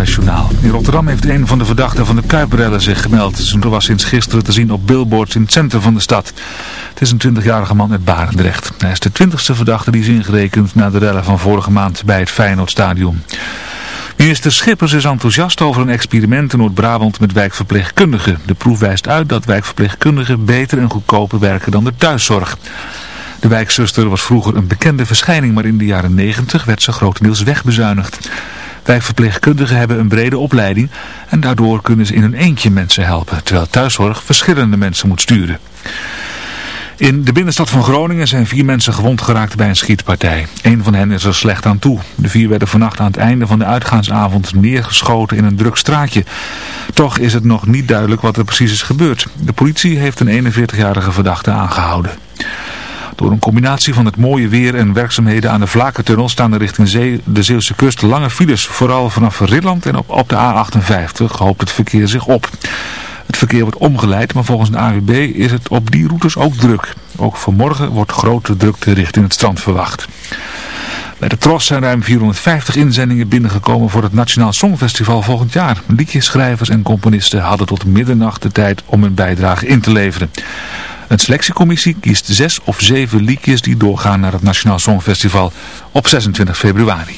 In Rotterdam heeft een van de verdachten van de Kuiprellen zich gemeld. Ze was sinds gisteren te zien op billboards in het centrum van de stad. Het is een 20-jarige man uit Barendrecht. Hij is de 20ste verdachte die is ingerekend na de rellen van vorige maand bij het Feyenoordstadion. Minister Schippers is enthousiast over een experiment in Noord-Brabant met wijkverpleegkundigen. De proef wijst uit dat wijkverpleegkundigen beter en goedkoper werken dan de thuiszorg. De wijkzuster was vroeger een bekende verschijning, maar in de jaren 90 werd ze grotendeels wegbezuinigd. Wijkverpleegkundigen hebben een brede opleiding en daardoor kunnen ze in een eentje mensen helpen, terwijl thuiszorg verschillende mensen moet sturen. In de binnenstad van Groningen zijn vier mensen gewond geraakt bij een schietpartij. Een van hen is er slecht aan toe. De vier werden vannacht aan het einde van de uitgaansavond neergeschoten in een druk straatje. Toch is het nog niet duidelijk wat er precies is gebeurd. De politie heeft een 41-jarige verdachte aangehouden. Door een combinatie van het mooie weer en werkzaamheden aan de Vlakentunnel staan er richting zee, de Zeeuwse kust lange files. Vooral vanaf Rilland en op, op de A58 hoopt het verkeer zich op. Het verkeer wordt omgeleid, maar volgens de AWB is het op die routes ook druk. Ook vanmorgen wordt grote drukte richting het strand verwacht. Bij de Tros zijn ruim 450 inzendingen binnengekomen voor het Nationaal Songfestival volgend jaar. Liedjeschrijvers en componisten hadden tot middernacht de tijd om hun bijdrage in te leveren. Een selectiecommissie kiest zes of zeven liedjes die doorgaan naar het Nationaal Songfestival op 26 februari.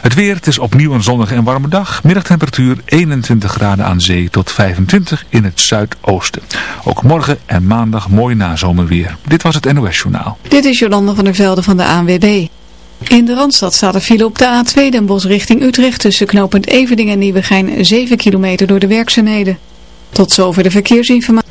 Het weer, het is opnieuw een zonnige en warme dag. Middagtemperatuur 21 graden aan zee tot 25 in het zuidoosten. Ook morgen en maandag mooi nazomerweer. Dit was het NOS Journaal. Dit is Jolande van der Velde van de ANWB. In de Randstad staat er file op de A2 Den Bosch richting Utrecht tussen knooppunt Evening en Nieuwegein 7 kilometer door de werkzaamheden. Tot zover de verkeersinformatie.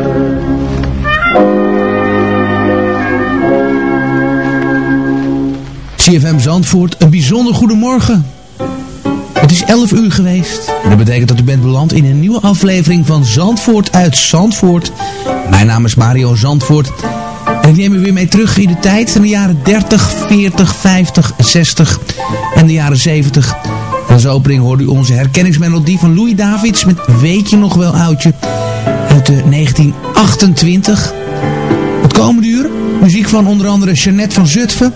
CFM Zandvoort, een bijzonder goedemorgen. Het is 11 uur geweest en dat betekent dat u bent beland in een nieuwe aflevering van Zandvoort uit Zandvoort. Mijn naam is Mario Zandvoort en ik neem u weer mee terug in de tijd van de jaren 30, 40, 50, 60 en de jaren 70. En als opening hoorde u onze herkenningsmelodie van Louis Davids met Weet je nog wel oudje uit de 1928. Het komende uur muziek van onder andere Jeannette van Zutphen,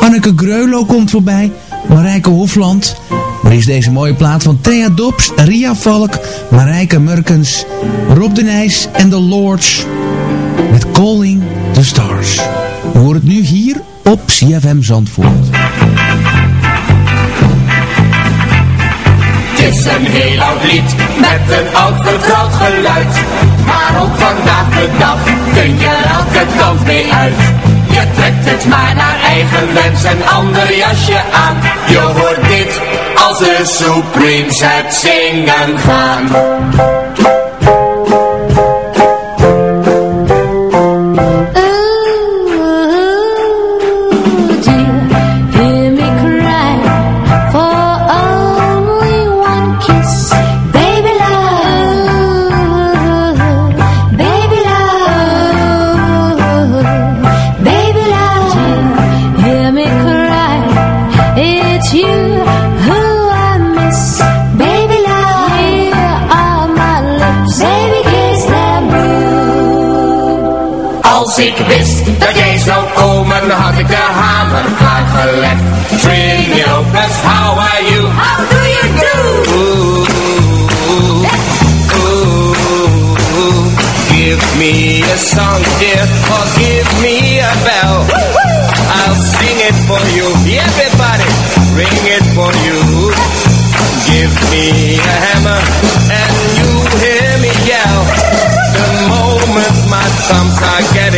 Anneke Greulow komt voorbij, Marijke Hofland. Maar is deze mooie plaat van Thea Dobbs, Ria Valk, Marijke Murkens, Rob de Nijs en The Lords. Met Calling the Stars. We horen het nu hier op CFM Zandvoort. Het is een heel oud lied met een oud vertrouwd geluid. Maar ook vandaag de dag kun je elke kant mee uit. Je trekt het maar naar eigen wens en ander jasje aan. Je hoort dit als de Supremes het zingen gaan. ik wist dat jij zou komen, had ik de hamer klaargelegd. Trilio, best how are you? How do you do? Ooh, ooh, ooh, give me a song, dear, or give me a bell. I'll sing it for you, everybody, ring it for you. Give me a hammer, and you hear me yell. The moment my thumbs are getting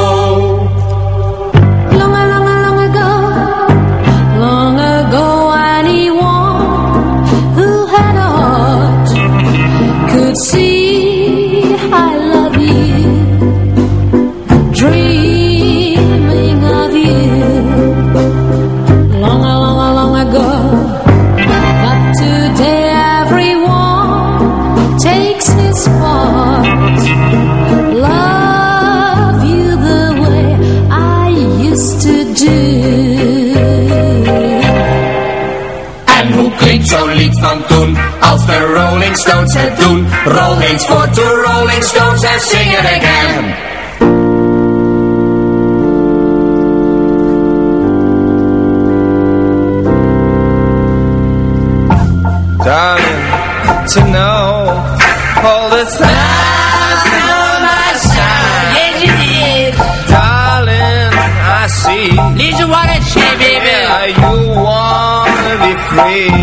Rolling Stones het doen? Roll eens voor de Rolling Stones en sing it again. darling, to know all the signs on my side. Yes, you did. Darling, I see. Did you want to say, baby? Yeah, you wanna be free.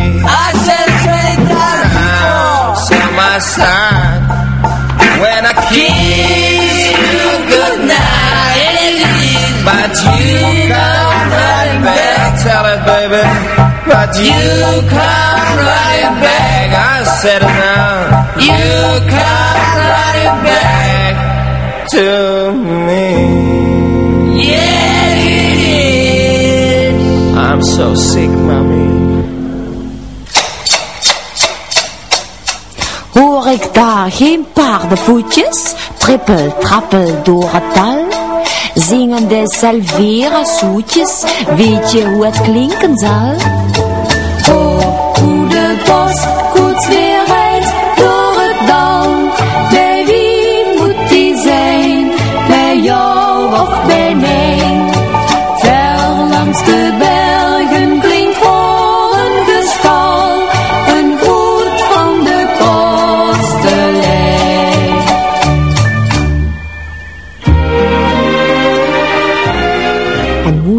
But you come running back. I said now. You come running back to me. Yeah, it is. I'm so sick, mommy. Hoor ik daar geen paardenvoetjes, trippel, trappel door het dal? Zingen de salvera zoetjes, weet je hoe het klinken zal? Oh, hoe de postkoets weer rijdt door het dal. Bij wie moet die zijn? Bij jou of bij mij? Ver langs de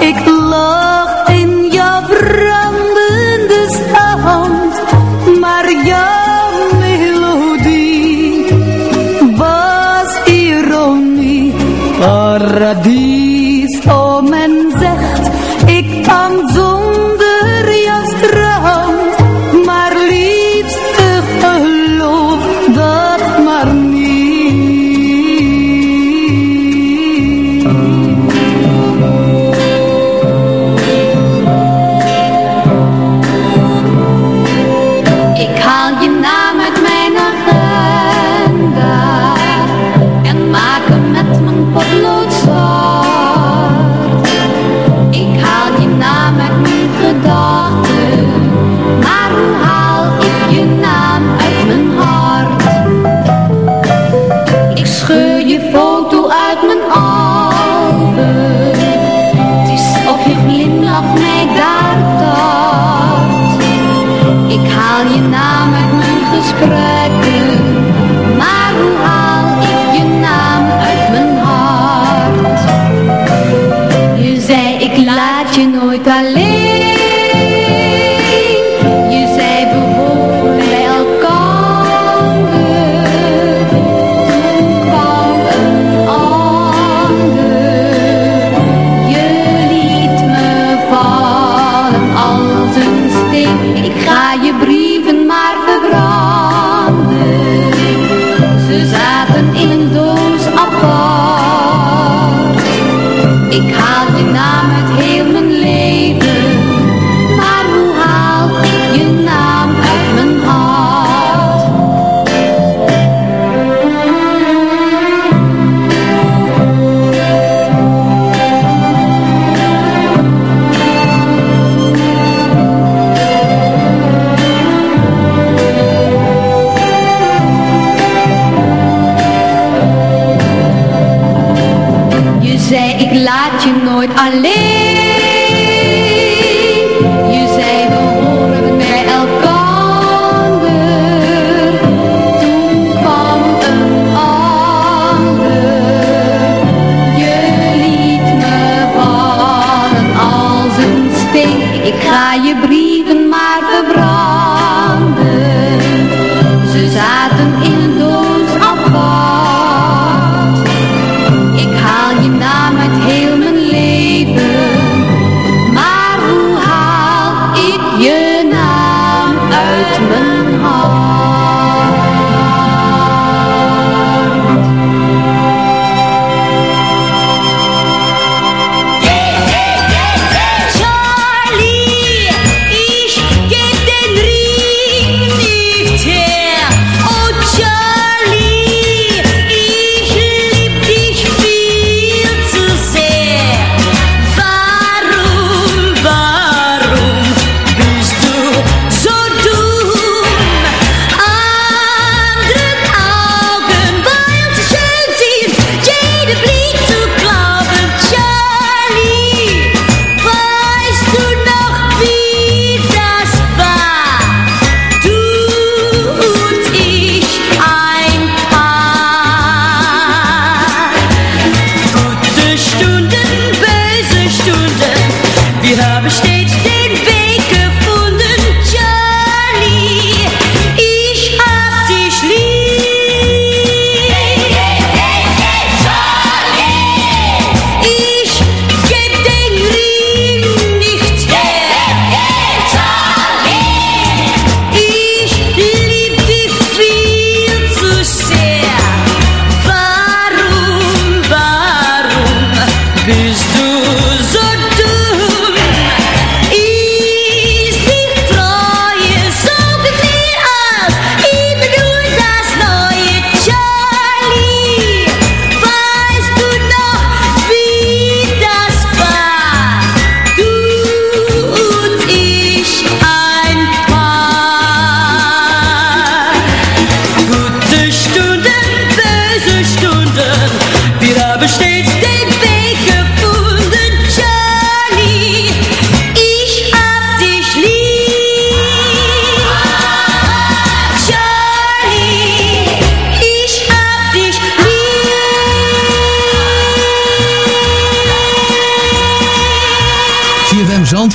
Ik lag in jouw brandende strand, maar jouw melodie was ironie. Paradies, Ik ga je brieven maar verbranden.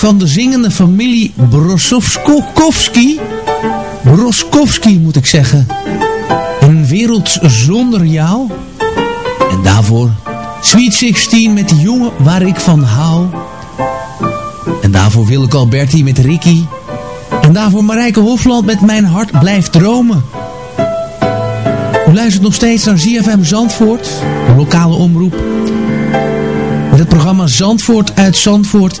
Van de zingende familie Brosowski. Broskowski moet ik zeggen. Een wereld zonder jou. En daarvoor Sweet 16 met de jongen waar ik van hou. En daarvoor Willeke Alberti met Ricky. En daarvoor Marijke Hofland met Mijn hart blijft dromen. U luistert nog steeds naar ZFM Zandvoort, de lokale omroep. Met het programma Zandvoort uit Zandvoort.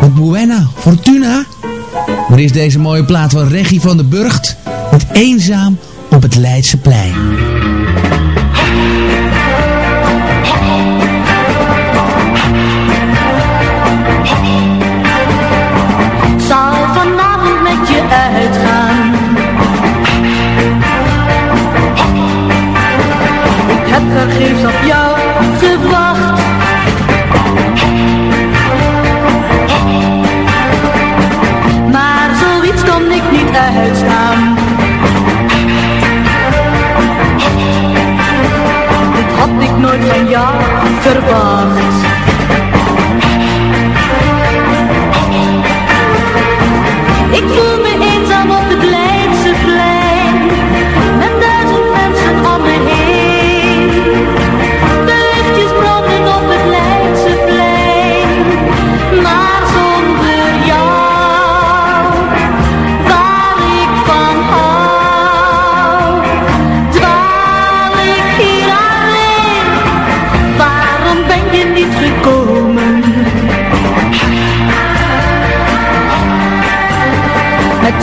Met Buena Fortuna. Maar is deze mooie plaat van Regie van de Burgt. Met Eenzaam op het Leidseplein. Ik zal vanavond met je uitgaan. Ik heb vergeefs op jou nooit van jou verwacht.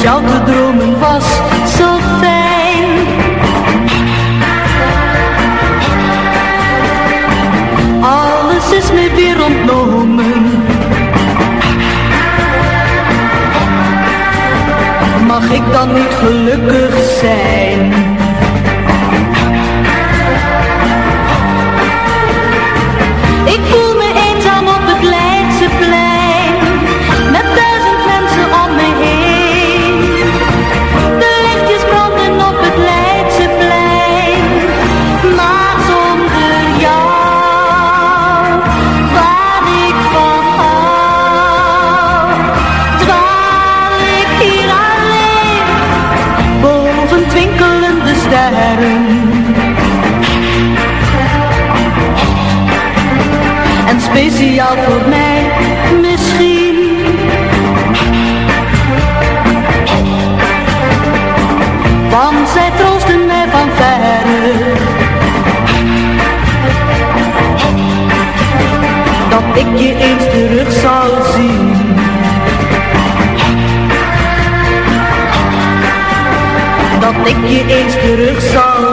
Jou te dromen was zo fijn. Alles is me weer ontnomen. Mag ik dan niet gelukkig zijn? En speciaal voor mij misschien. Want zij troosten mij van verre. Dat ik je eens terug zal zien. Dat ik je eens terug zal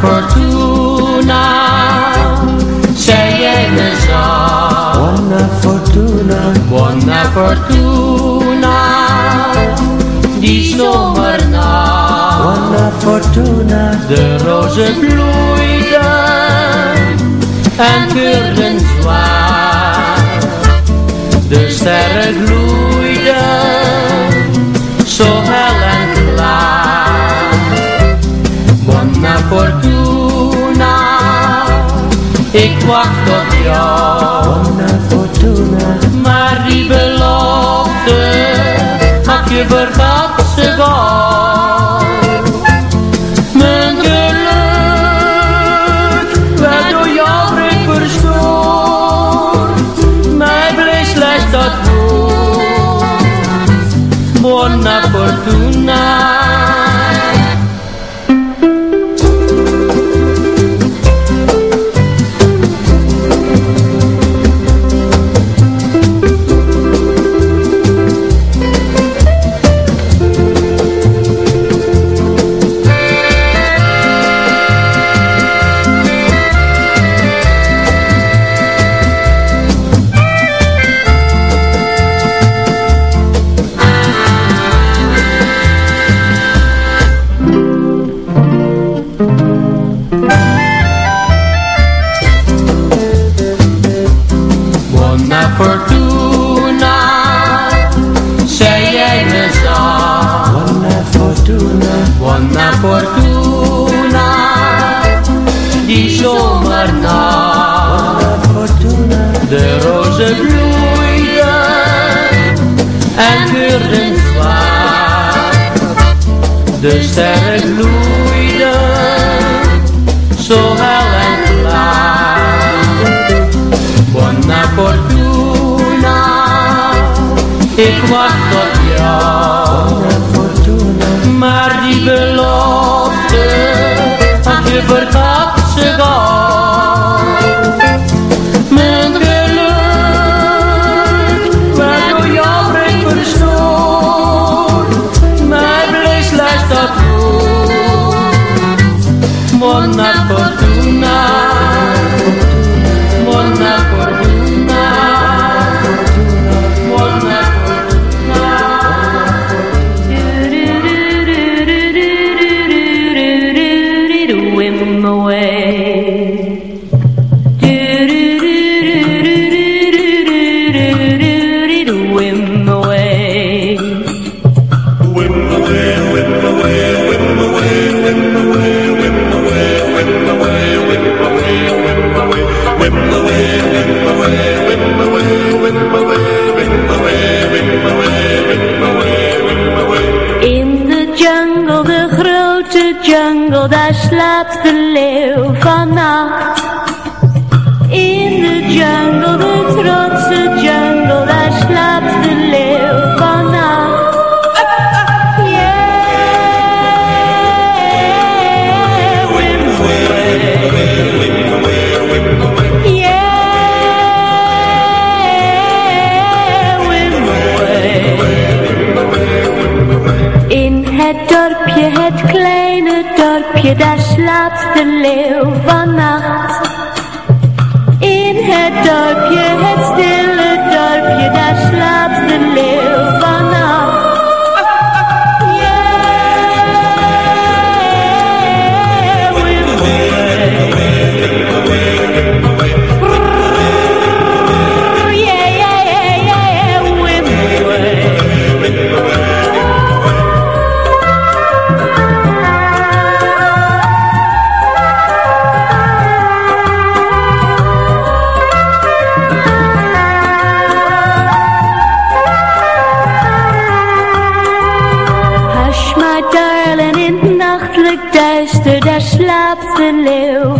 fortuna. Sceglierne so Buona fortuna. Buona fortuna. Die zomernacht. Buona fortuna. De rozen bloeiden En werden zwaar. De sterren gloeiden Zo hel en klaar fortuna. Ik wacht op jou. de sterren gloeiden, zo hel en klaar. Buona fortuna, ik wacht tot jou, maar die belofte had je vergat ze de Leo.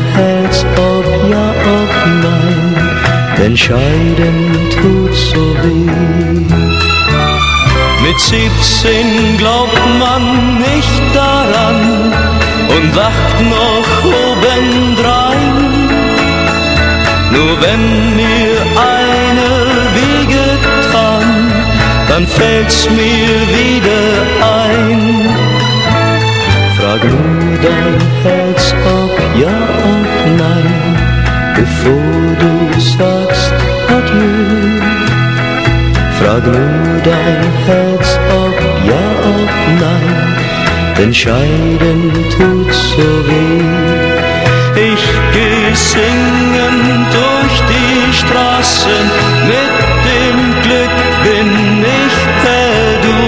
denn scheiden tut so weh. Mit 17 glaubt man nicht daran und wacht noch obendrein. Nur wenn mir einer wehgetan, dann fällt's mir wieder ein. Frag nur dein Herz, ob ja, ob nein, bevor du sagst. Frag nur dein Herz, ob ja, ob nein, denn scheiden tut so weh. Ich geh singen durch die Straßen, mit dem Glück bin ich per Du.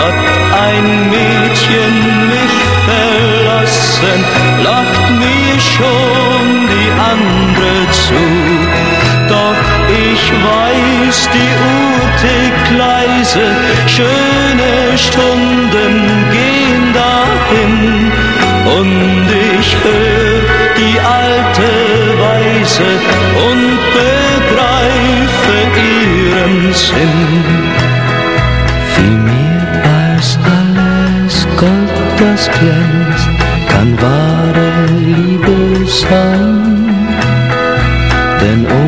Hat ein Mädchen mich verlassen, lacht mir schon die andere zu. Doch ich weiß, die Uhr tickt leise, schöne Stunden gehen dahin. Und ich hör die alte Weise und begreife ihren Sinn. Viel mehr als alles Gold, das glänzt, kann wahre Liebe sein. Denn ohne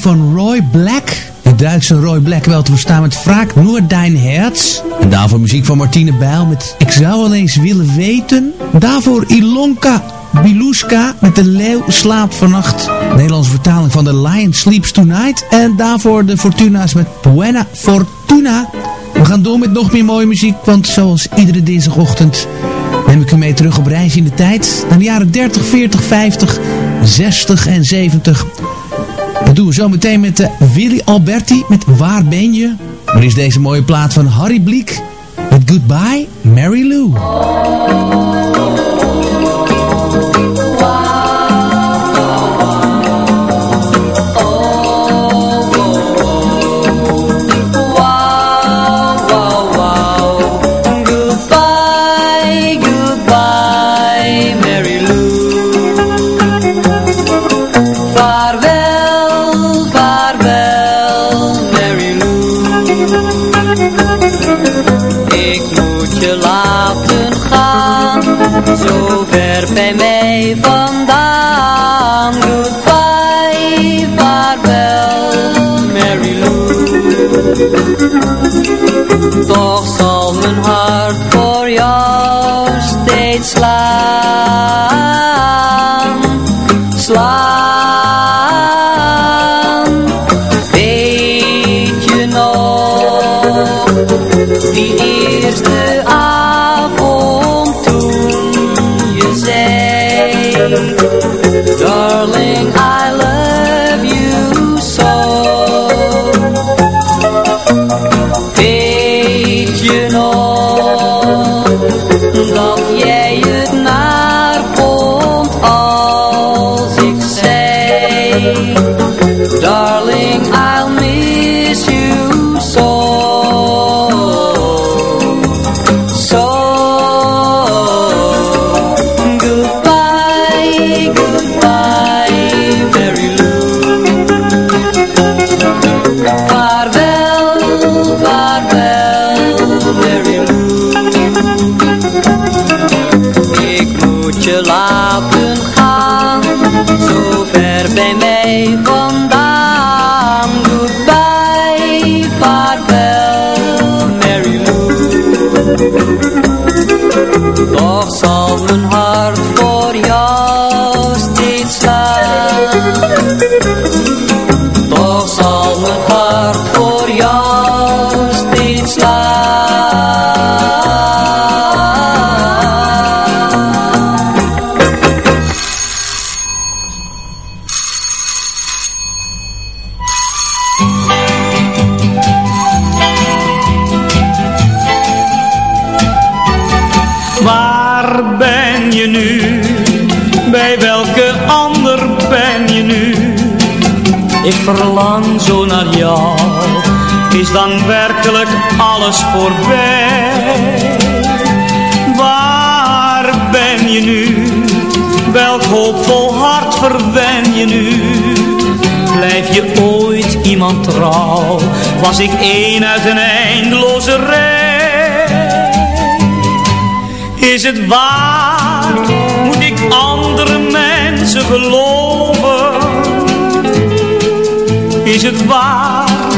van Roy Black. De Duitse Roy Black wel te verstaan met Vraag Nur Dein Herz. En daarvoor muziek van Martine Bijl met Ik zou wel eens willen weten. Daarvoor Ilonka Biluska met De Leeuw slaapt vannacht. Nederlandse vertaling van The Lion Sleeps Tonight. En daarvoor de Fortuna's met Buena Fortuna. We gaan door met nog meer mooie muziek, want zoals iedere dinsdagochtend neem ik u mee terug op reis in de tijd. Naar de jaren 30, 40, 50, 60 en 70. Dat doen we zo meteen met uh, Willy Alberti met Waar ben je? Maar is deze mooie plaat van Harry Bliek met Goodbye Mary Lou. lá. Je laten Is dan werkelijk alles voorbij? Waar ben je nu? Welk hoopvol hart verwen je nu? Blijf je ooit iemand trouw? Was ik één uit een eindeloze rij? Is het waar? Moet ik andere mensen geloven? Is het waar?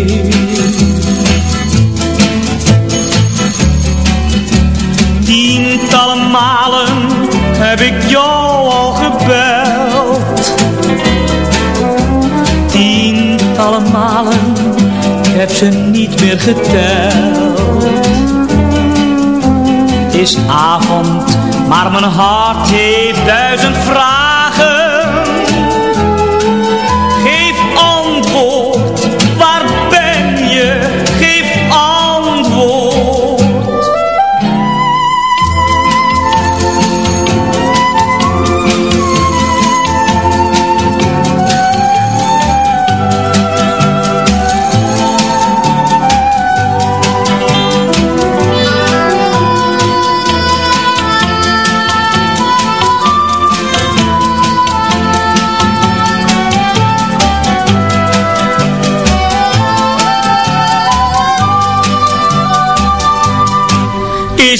malen heb ik jou al gebeld Tientallen malen heb ze niet meer geteld. Het is avond, maar mijn hart heeft duizend vragen.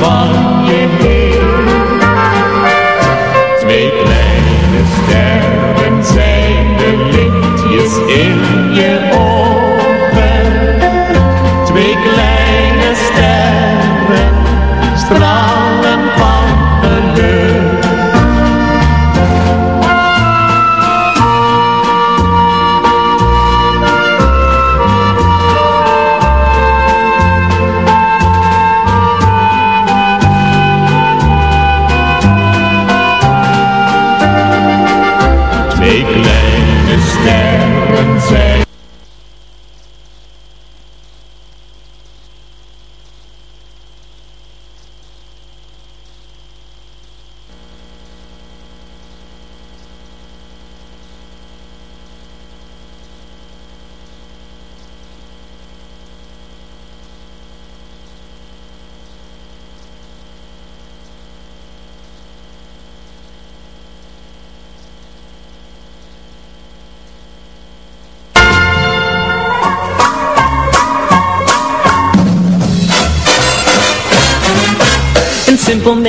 Nooit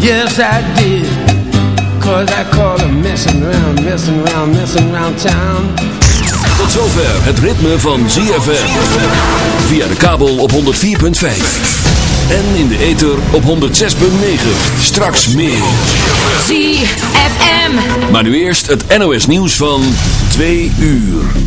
Yes I did, cause I caught her messing around, messing around, messing around town. Tot zover het ritme van ZFM. Via de kabel op 104.5. En in de ether op 106.9. Straks meer. ZFM. Maar nu eerst het NOS nieuws van 2 uur.